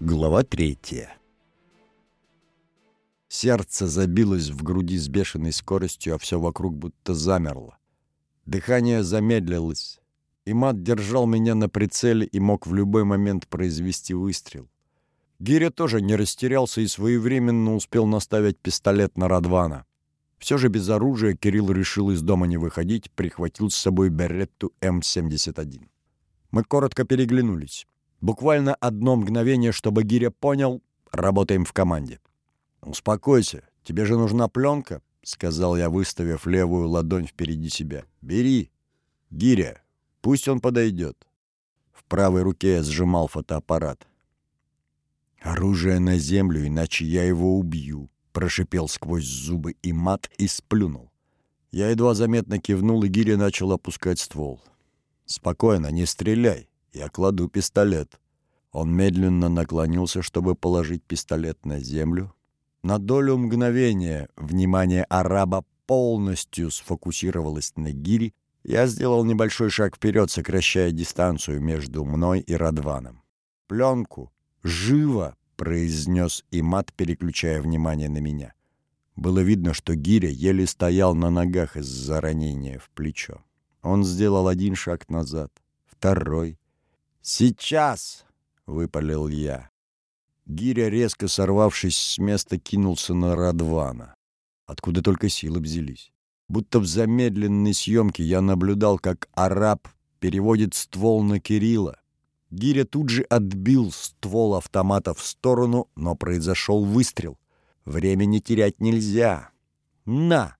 Глава третья. Сердце забилось в груди с бешеной скоростью, а все вокруг будто замерло. Дыхание замедлилось, и мат держал меня на прицеле и мог в любой момент произвести выстрел. Гиря тоже не растерялся и своевременно успел наставить пистолет на Радвана. Все же без оружия Кирилл решил из дома не выходить, прихватил с собой Беретту М-71. Мы коротко переглянулись. Буквально одно мгновение, чтобы Гиря понял, работаем в команде. «Успокойся, тебе же нужна пленка», — сказал я, выставив левую ладонь впереди себя. «Бери. Гиря, пусть он подойдет». В правой руке я сжимал фотоаппарат. «Оружие на землю, иначе я его убью», — прошипел сквозь зубы и мат и сплюнул. Я едва заметно кивнул, и Гиря начал опускать ствол. «Спокойно, не стреляй. Я кладу пистолет. Он медленно наклонился, чтобы положить пистолет на землю. На долю мгновения внимание араба полностью сфокусировалось на гире. Я сделал небольшой шаг вперед, сокращая дистанцию между мной и Радваном. «Пленку! Живо!» — произнес Имат, переключая внимание на меня. Было видно, что Гиря еле стоял на ногах из-за ранения в плечо. Он сделал один шаг назад, второй, «Сейчас!» — выпалил я. Гиря, резко сорвавшись с места, кинулся на Радвана. Откуда только силы взялись. Будто в замедленной съемке я наблюдал, как араб переводит ствол на Кирилла. Гиря тут же отбил ствол автомата в сторону, но произошел выстрел. Времени терять нельзя. «На!»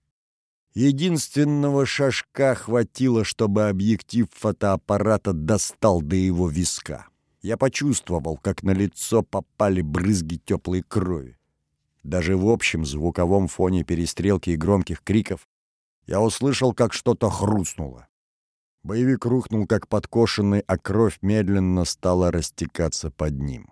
Единственного шажка хватило, чтобы объектив фотоаппарата достал до его виска. Я почувствовал, как на лицо попали брызги теплой крови. Даже в общем звуковом фоне перестрелки и громких криков я услышал, как что-то хрустнуло. Боевик рухнул, как подкошенный, а кровь медленно стала растекаться под ним.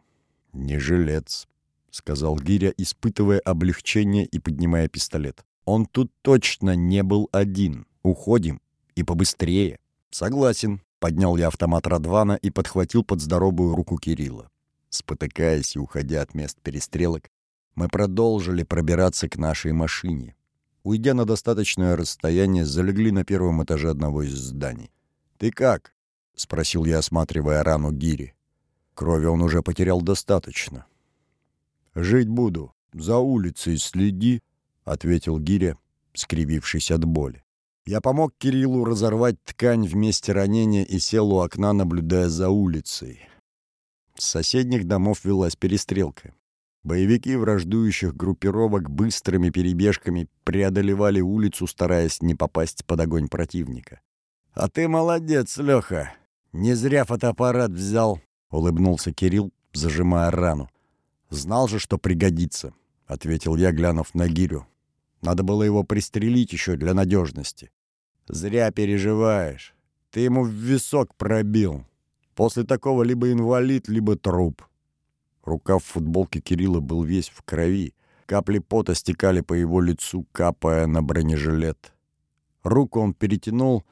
«Не жилец», — сказал Гиря, испытывая облегчение и поднимая пистолет. Он тут точно не был один. Уходим. И побыстрее. Согласен. Поднял я автомат Радвана и подхватил под здоровую руку Кирилла. Спотыкаясь и уходя от мест перестрелок, мы продолжили пробираться к нашей машине. Уйдя на достаточное расстояние, залегли на первом этаже одного из зданий. «Ты как?» — спросил я, осматривая рану Гири. Крови он уже потерял достаточно. «Жить буду. За улицей следи, ответил Гиря, скривившись от боли. Я помог Кириллу разорвать ткань в месте ранения и сел у окна, наблюдая за улицей. С соседних домов велась перестрелка. Боевики враждующих группировок быстрыми перебежками преодолевали улицу, стараясь не попасть под огонь противника. «А ты молодец, Леха! Не зря фотоаппарат взял!» — улыбнулся Кирилл, зажимая рану. «Знал же, что пригодится», — ответил я, глянув на гирю. Надо было его пристрелить еще для надежности. Зря переживаешь. Ты ему в висок пробил. После такого либо инвалид, либо труп. Рукав футболки Кирилла был весь в крови. Капли пота стекали по его лицу, капая на бронежилет. Руку он перетянул,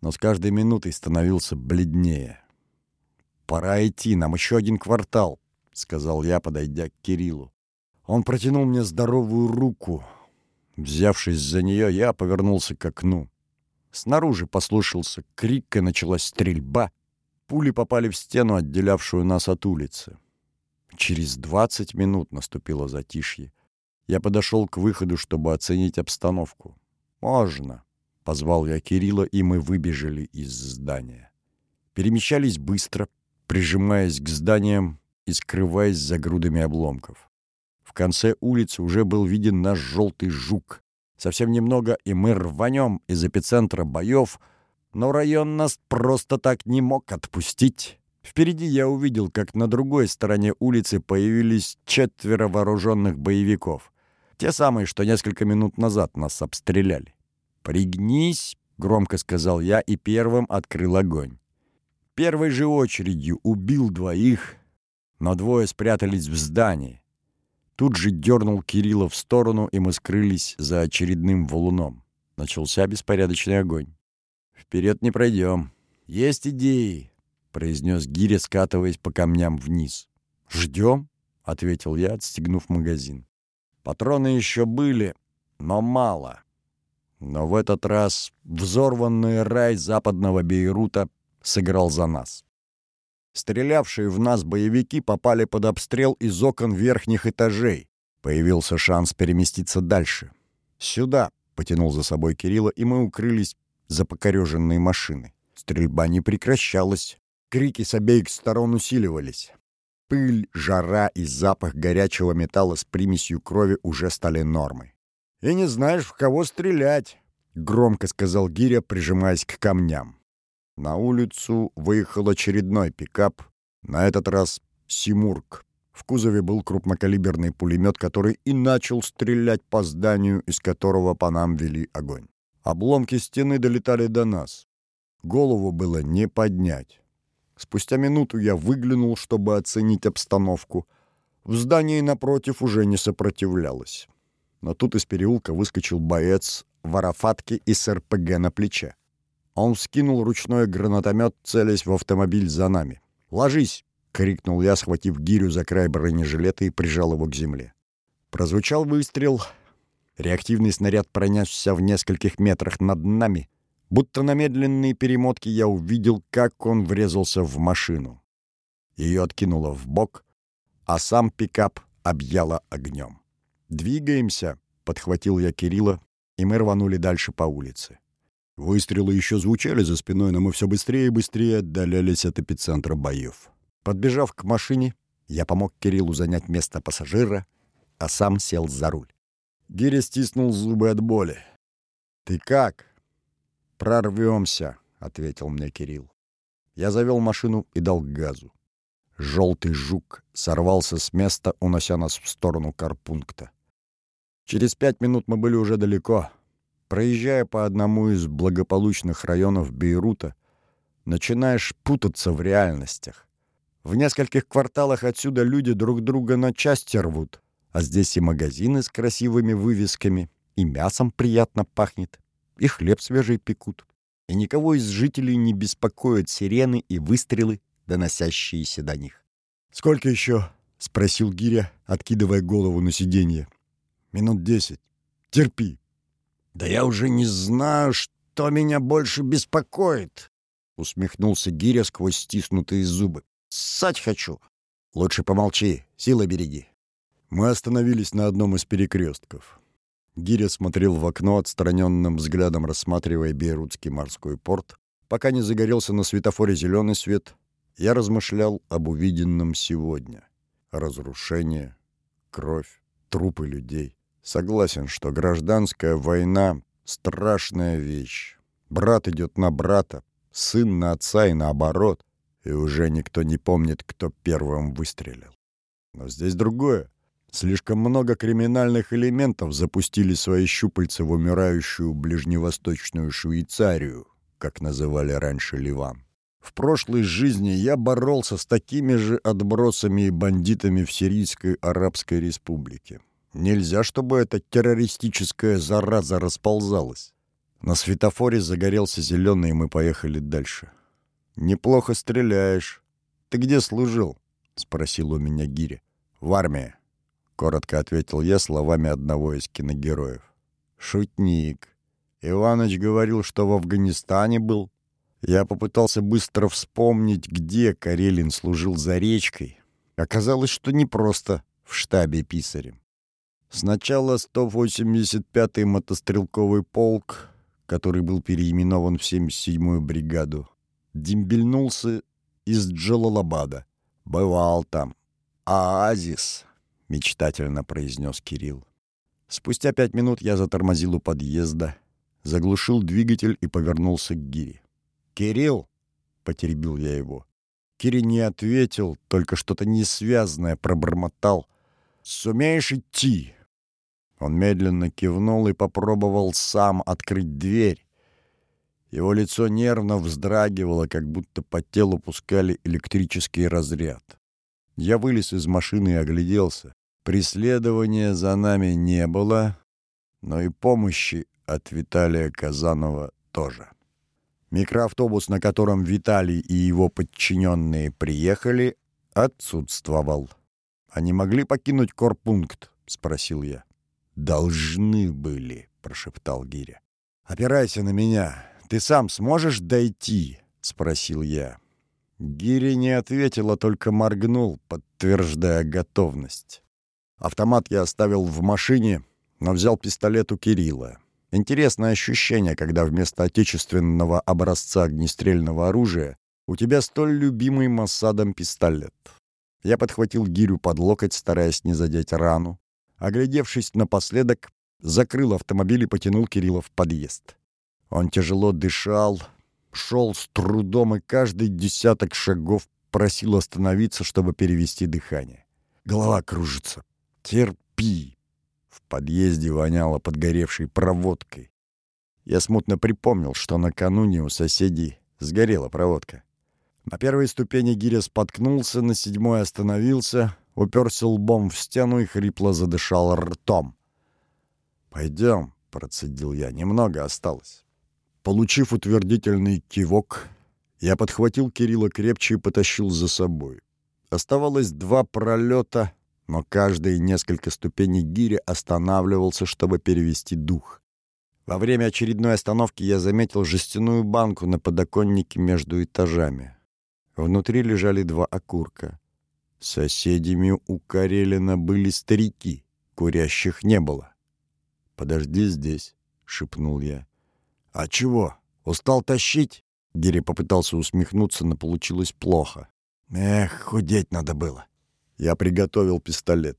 но с каждой минутой становился бледнее. «Пора идти, нам еще один квартал», — сказал я, подойдя к Кириллу. Он протянул мне здоровую руку, Взявшись за нее, я повернулся к окну. Снаружи послышался крик, и началась стрельба. Пули попали в стену, отделявшую нас от улицы. Через двадцать минут наступило затишье. Я подошел к выходу, чтобы оценить обстановку. «Можно», — позвал я Кирилла, и мы выбежали из здания. Перемещались быстро, прижимаясь к зданиям и скрываясь за грудами обломков. Конце улицы уже был виден наш желтый жук. Совсем немного, и мы рванем из эпицентра боев, но район нас просто так не мог отпустить. Впереди я увидел, как на другой стороне улицы появились четверо вооруженных боевиков. Те самые, что несколько минут назад нас обстреляли. «Пригнись», — громко сказал я и первым открыл огонь. Первой же очередью убил двоих, но двое спрятались в здании. Тут же дернул Кирилла в сторону, и мы скрылись за очередным валуном. Начался беспорядочный огонь. «Вперед не пройдем. Есть идеи», — произнес Гиря, скатываясь по камням вниз. «Ждем», — ответил я, отстегнув магазин. Патроны еще были, но мало. Но в этот раз взорванный рай западного Бейрута сыграл за нас. Стрелявшие в нас боевики попали под обстрел из окон верхних этажей. Появился шанс переместиться дальше. «Сюда!» — потянул за собой Кирилла, и мы укрылись за покореженные машины. Стрельба не прекращалась. Крики с обеих сторон усиливались. Пыль, жара и запах горячего металла с примесью крови уже стали нормой. «И не знаешь, в кого стрелять», — громко сказал Гиря, прижимаясь к камням. На улицу выехал очередной пикап, на этот раз «Симург». В кузове был крупнокалиберный пулемет, который и начал стрелять по зданию, из которого по нам вели огонь. Обломки стены долетали до нас. Голову было не поднять. Спустя минуту я выглянул, чтобы оценить обстановку. В здании напротив уже не сопротивлялось. Но тут из переулка выскочил боец в арафатке и с РПГ на плече. Он вскинул ручной гранатомет, целясь в автомобиль за нами. «Ложись!» — крикнул я, схватив гирю за край бронежилета и прижал его к земле. Прозвучал выстрел. Реактивный снаряд пронесся в нескольких метрах над нами. Будто на медленные перемотки я увидел, как он врезался в машину. Ее откинуло в бок, а сам пикап объяло огнем. «Двигаемся!» — подхватил я Кирилла, и мы рванули дальше по улице. Выстрелы еще звучали за спиной, но мы все быстрее и быстрее отдалялись от эпицентра боев. Подбежав к машине, я помог Кириллу занять место пассажира, а сам сел за руль. Гиря стиснул зубы от боли. «Ты как?» «Прорвемся», — ответил мне Кирилл. Я завел машину и дал газу. Желтый жук сорвался с места, унося нас в сторону карпункта. Через пять минут мы были уже далеко — Проезжая по одному из благополучных районов Бейрута, начинаешь путаться в реальностях. В нескольких кварталах отсюда люди друг друга на части рвут, а здесь и магазины с красивыми вывесками, и мясом приятно пахнет, и хлеб свежий пекут. И никого из жителей не беспокоят сирены и выстрелы, доносящиеся до них. «Сколько еще?» — спросил Гиря, откидывая голову на сиденье. «Минут десять. Терпи, «Да я уже не знаю, что меня больше беспокоит», — усмехнулся Гиря сквозь стиснутые зубы. «Ссать хочу». «Лучше помолчи, силы береги». Мы остановились на одном из перекрестков. Гиря смотрел в окно, отстраненным взглядом рассматривая Бейрутский морской порт. Пока не загорелся на светофоре зеленый свет, я размышлял об увиденном сегодня. Разрушение, кровь, трупы людей. Согласен, что гражданская война — страшная вещь. Брат идет на брата, сын на отца и наоборот, и уже никто не помнит, кто первым выстрелил. Но здесь другое. Слишком много криминальных элементов запустили свои щупальца в умирающую ближневосточную Швейцарию, как называли раньше Ливан. В прошлой жизни я боролся с такими же отбросами и бандитами в Сирийской Арабской Республике. Нельзя, чтобы эта террористическая зараза расползалась. На светофоре загорелся зеленый, и мы поехали дальше. «Неплохо стреляешь. Ты где служил?» — спросил у меня Гири. «В армии», — коротко ответил я словами одного из киногероев. «Шутник. Иваныч говорил, что в Афганистане был. Я попытался быстро вспомнить, где Карелин служил за речкой. Оказалось, что не просто в штабе писарем. Сначала 185-й мотострелковый полк, который был переименован в 77-ю бригаду, дембельнулся из Джалалабада. Бывал там. «Оазис», — мечтательно произнес Кирилл. Спустя пять минут я затормозил у подъезда, заглушил двигатель и повернулся к Гире. «Кирилл!» — потеребил я его. Кири не ответил, только что-то несвязное пробормотал. «Сумеешь идти?» Он медленно кивнул и попробовал сам открыть дверь. Его лицо нервно вздрагивало, как будто по телу пускали электрический разряд. Я вылез из машины и огляделся. Преследования за нами не было, но и помощи от Виталия Казанова тоже. Микроавтобус, на котором Виталий и его подчиненные приехали, отсутствовал. Они могли покинуть корпункт?» — спросил я. «Должны были», — прошептал Гиря. «Опирайся на меня. Ты сам сможешь дойти?» — спросил я. Гири не ответил, а только моргнул, подтверждая готовность. Автомат я оставил в машине, но взял пистолет у Кирилла. Интересное ощущение, когда вместо отечественного образца огнестрельного оружия у тебя столь любимый Массадом пистолет. Я подхватил гирю под локоть, стараясь не задеть рану. Оглядевшись напоследок, закрыл автомобиль и потянул Кирилла в подъезд. Он тяжело дышал, шел с трудом и каждый десяток шагов просил остановиться, чтобы перевести дыхание. Голова кружится. «Терпи!» В подъезде воняло подгоревшей проводкой. Я смутно припомнил, что накануне у соседей сгорела проводка. На первой ступени Гиря споткнулся, на седьмой остановился, уперся лбом в стену и хрипло задышал ртом. «Пойдем», — процедил я, — «немного осталось». Получив утвердительный кивок, я подхватил Кирилла крепче и потащил за собой. Оставалось два пролета, но каждые несколько ступеней гиря останавливался, чтобы перевести дух. Во время очередной остановки я заметил жестяную банку на подоконнике между этажами. Внутри лежали два окурка. Соседями у Карелина были старики, курящих не было. «Подожди здесь», — шепнул я. «А чего? Устал тащить?» Гири попытался усмехнуться, но получилось плохо. «Эх, худеть надо было». Я приготовил пистолет.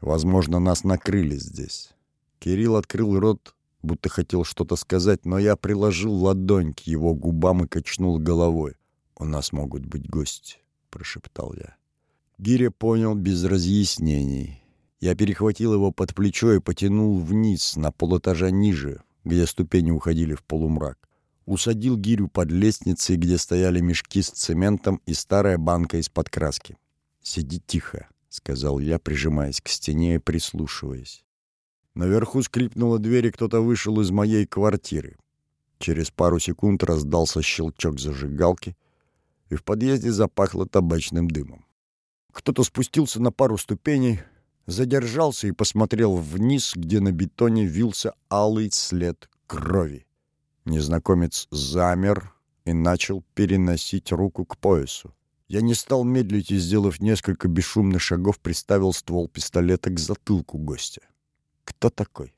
Возможно, нас накрыли здесь. Кирилл открыл рот, будто хотел что-то сказать, но я приложил ладонь к его губам и качнул головой. «У нас могут быть гости», — прошептал я. Гиря понял без разъяснений. Я перехватил его под плечо и потянул вниз, на полэтажа ниже, где ступени уходили в полумрак. Усадил гирю под лестницей, где стояли мешки с цементом и старая банка из-под краски. «Сиди тихо», — сказал я, прижимаясь к стене и прислушиваясь. Наверху скрипнула дверь, и кто-то вышел из моей квартиры. Через пару секунд раздался щелчок зажигалки, и в подъезде запахло табачным дымом. Кто-то спустился на пару ступеней, задержался и посмотрел вниз, где на бетоне вился алый след крови. Незнакомец замер и начал переносить руку к поясу. Я не стал медлить и, сделав несколько бесшумных шагов, приставил ствол пистолета к затылку гостя. Кто такой?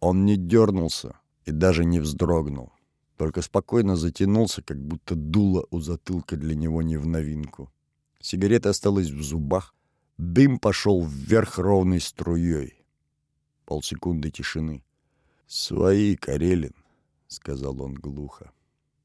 Он не дернулся и даже не вздрогнул. Только спокойно затянулся, как будто дуло у затылка для него не в новинку. Сигарета осталась в зубах, Дым пошел вверх ровной струей. Полсекунды тишины. «Свои, Карелин», — сказал он глухо.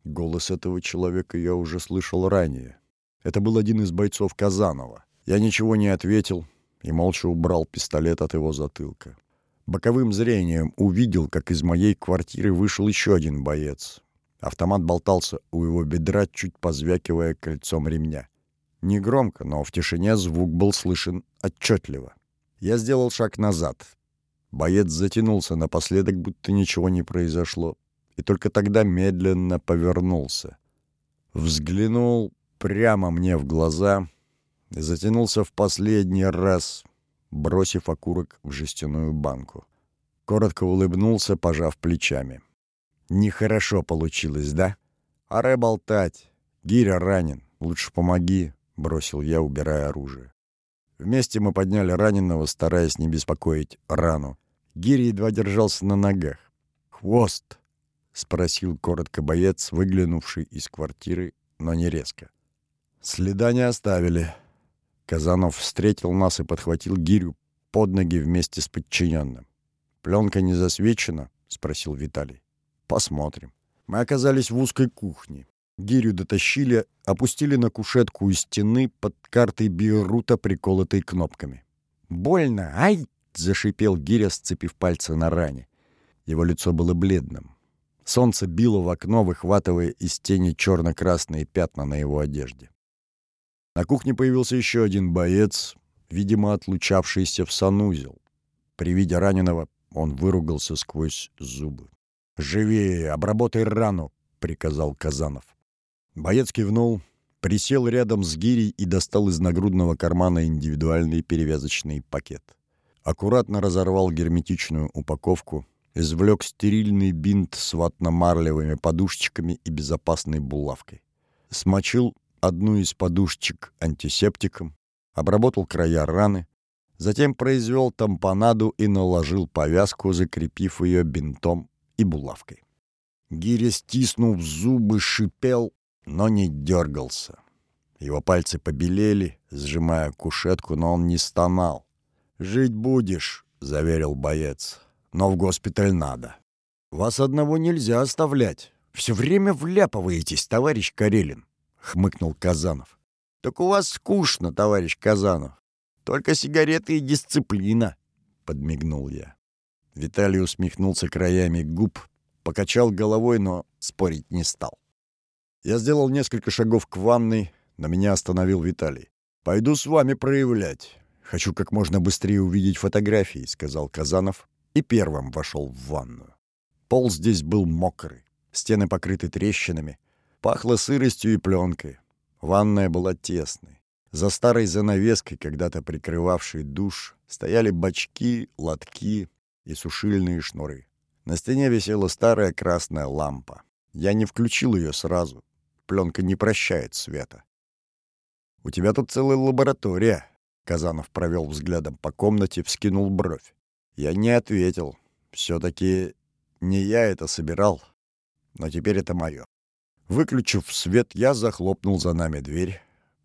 Голос этого человека я уже слышал ранее. Это был один из бойцов Казанова. Я ничего не ответил и молча убрал пистолет от его затылка. Боковым зрением увидел, как из моей квартиры вышел еще один боец. Автомат болтался у его бедра, чуть позвякивая кольцом ремня. Негромко, но в тишине звук был слышен отчетливо. Я сделал шаг назад. Боец затянулся напоследок, будто ничего не произошло, и только тогда медленно повернулся. Взглянул прямо мне в глаза и затянулся в последний раз, бросив окурок в жестяную банку. Коротко улыбнулся, пожав плечами. «Нехорошо получилось, да? Аре болтать. Гиря ранен. Лучше помоги. — бросил я, убирая оружие. Вместе мы подняли раненого, стараясь не беспокоить рану. Гири едва держался на ногах. «Хвост!» — спросил коротко боец, выглянувший из квартиры, но не резко. «Следа не оставили». Казанов встретил нас и подхватил гирю под ноги вместе с подчиненным. «Пленка не засвечена?» — спросил Виталий. «Посмотрим». Мы оказались в узкой кухне. Гирю дотащили, опустили на кушетку у стены под картой Бейрута, приколотой кнопками. «Больно! Ай!» — зашипел Гиря, сцепив пальцы на ране. Его лицо было бледным. Солнце било в окно, выхватывая из тени черно-красные пятна на его одежде. На кухне появился еще один боец, видимо, отлучавшийся в санузел. При виде раненого он выругался сквозь зубы. «Живее! Обработай рану!» — приказал Казанов. Боец кивнул, Присел рядом с гирей и достал из нагрудного кармана индивидуальный перевязочный пакет. Аккуратно разорвал герметичную упаковку, извлек стерильный бинт с ватно-марлевыми подушечками и безопасной булавкой. Смочил одну из подушечек антисептиком, обработал края раны, затем произвел тампонаду и наложил повязку, закрепив ее бинтом и булавкой. Гиря, стиснув зубы, шипел, но не дергался. Его пальцы побелели, сжимая кушетку, но он не стонал. «Жить будешь», — заверил боец, — «но в госпиталь надо». «Вас одного нельзя оставлять. Все время вляпываетесь, товарищ Карелин», — хмыкнул Казанов. «Так у вас скучно, товарищ Казанов. Только сигареты и дисциплина», — подмигнул я. Виталий усмехнулся краями губ, покачал головой, но спорить не стал. Я сделал несколько шагов к ванной, но меня остановил Виталий. «Пойду с вами проявлять. Хочу как можно быстрее увидеть фотографии», — сказал Казанов и первым вошел в ванную. Пол здесь был мокрый, стены покрыты трещинами, пахло сыростью и пленкой. Ванная была тесной. За старой занавеской, когда-то прикрывавшей душ, стояли бачки, лотки и сушильные шнуры. На стене висела старая красная лампа. Я не включил ее сразу. Пленка не прощает света. «У тебя тут целая лаборатория», — Казанов провел взглядом по комнате, вскинул бровь. Я не ответил. Все-таки не я это собирал, но теперь это мое. Выключив свет, я захлопнул за нами дверь.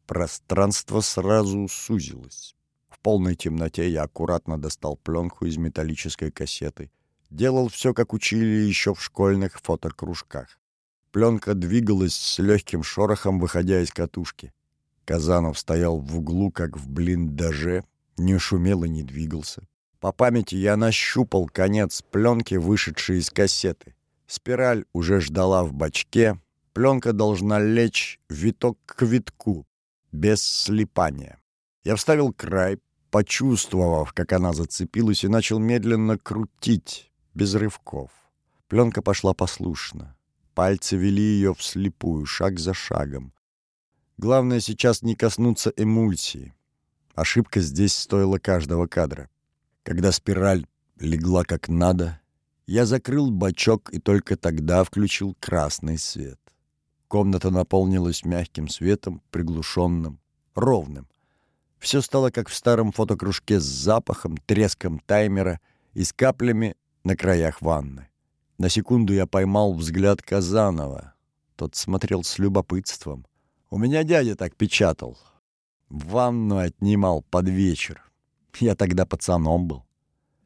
Пространство сразу сузилось. Полной темноте я аккуратно достал пленку из металлической кассеты. Делал все, как учили еще в школьных фотокружках. Пленка двигалась с легким шорохом, выходя из катушки. Казанов стоял в углу, как в блиндаже, не шумел и не двигался. По памяти я нащупал конец пленки, вышедшей из кассеты. Спираль уже ждала в бачке. Пленка должна лечь виток к витку, без слипания. Я вставил край, почувствовав, как она зацепилась, и начал медленно крутить, без рывков. Пленка пошла послушно. Пальцы вели ее вслепую, шаг за шагом. Главное сейчас не коснуться эмульсии. Ошибка здесь стоила каждого кадра. Когда спираль легла как надо, я закрыл бачок и только тогда включил красный свет. Комната наполнилась мягким светом, приглушенным, ровным. Все стало как в старом фотокружке с запахом, треском таймера и с каплями на краях ванны. На секунду я поймал взгляд Казанова. Тот смотрел с любопытством. У меня дядя так печатал. Ванну отнимал под вечер. Я тогда пацаном был.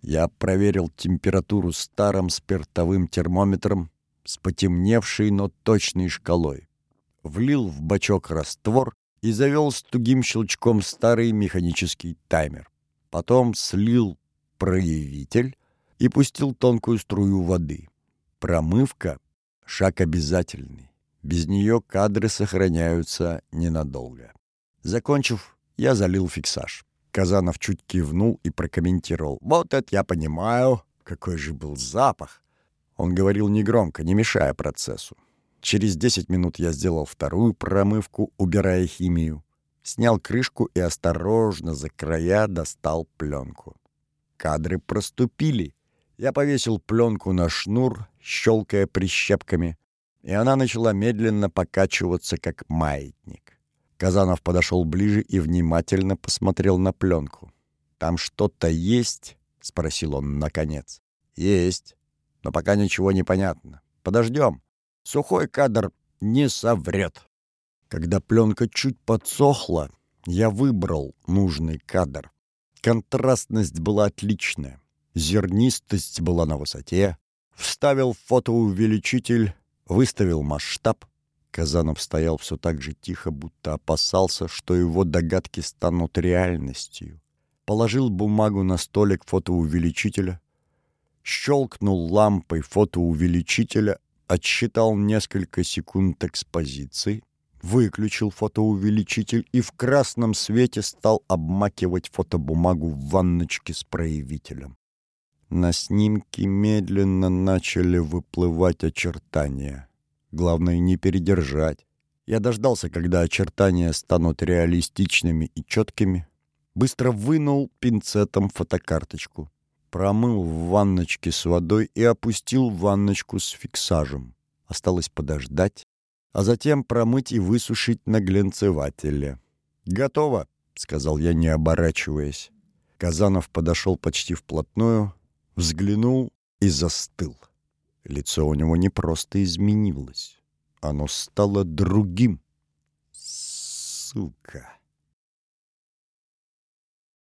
Я проверил температуру старым спиртовым термометром с потемневшей, но точной шкалой. Влил в бачок раствор и завел с тугим щелчком старый механический таймер. Потом слил проявитель и пустил тонкую струю воды. Промывка — шаг обязательный. Без нее кадры сохраняются ненадолго. Закончив, я залил фиксаж. Казанов чуть кивнул и прокомментировал. «Вот это я понимаю. Какой же был запах!» Он говорил негромко, не мешая процессу. Через 10 минут я сделал вторую промывку, убирая химию. Снял крышку и осторожно за края достал пленку. Кадры проступили. Я повесил пленку на шнур, щелкая прищепками, и она начала медленно покачиваться, как маятник. Казанов подошел ближе и внимательно посмотрел на пленку. «Там что-то есть?» — спросил он наконец. «Есть, но пока ничего не понятно. Подождем. Сухой кадр не соврет». Когда пленка чуть подсохла, я выбрал нужный кадр. Контрастность была отличная, зернистость была на высоте. Вставил фотоувеличитель, выставил масштаб — Казанов стоял все так же тихо, будто опасался, что его догадки станут реальностью. Положил бумагу на столик фотоувеличителя, щелкнул лампой фотоувеличителя, отсчитал несколько секунд экспозиции, выключил фотоувеличитель и в красном свете стал обмакивать фотобумагу в ванночке с проявителем. На снимке медленно начали выплывать очертания. Главное, не передержать. Я дождался, когда очертания станут реалистичными и четкими, быстро вынул пинцетом фотокарточку, промыл в ванночке с водой и опустил в ванночку с фиксажем. Осталось подождать, а затем промыть и высушить на глянцевателе. «Готово», — сказал я, не оборачиваясь. Казанов подошел почти вплотную, взглянул и застыл. Лицо у него не просто изменилось. Оно стало другим. Сука!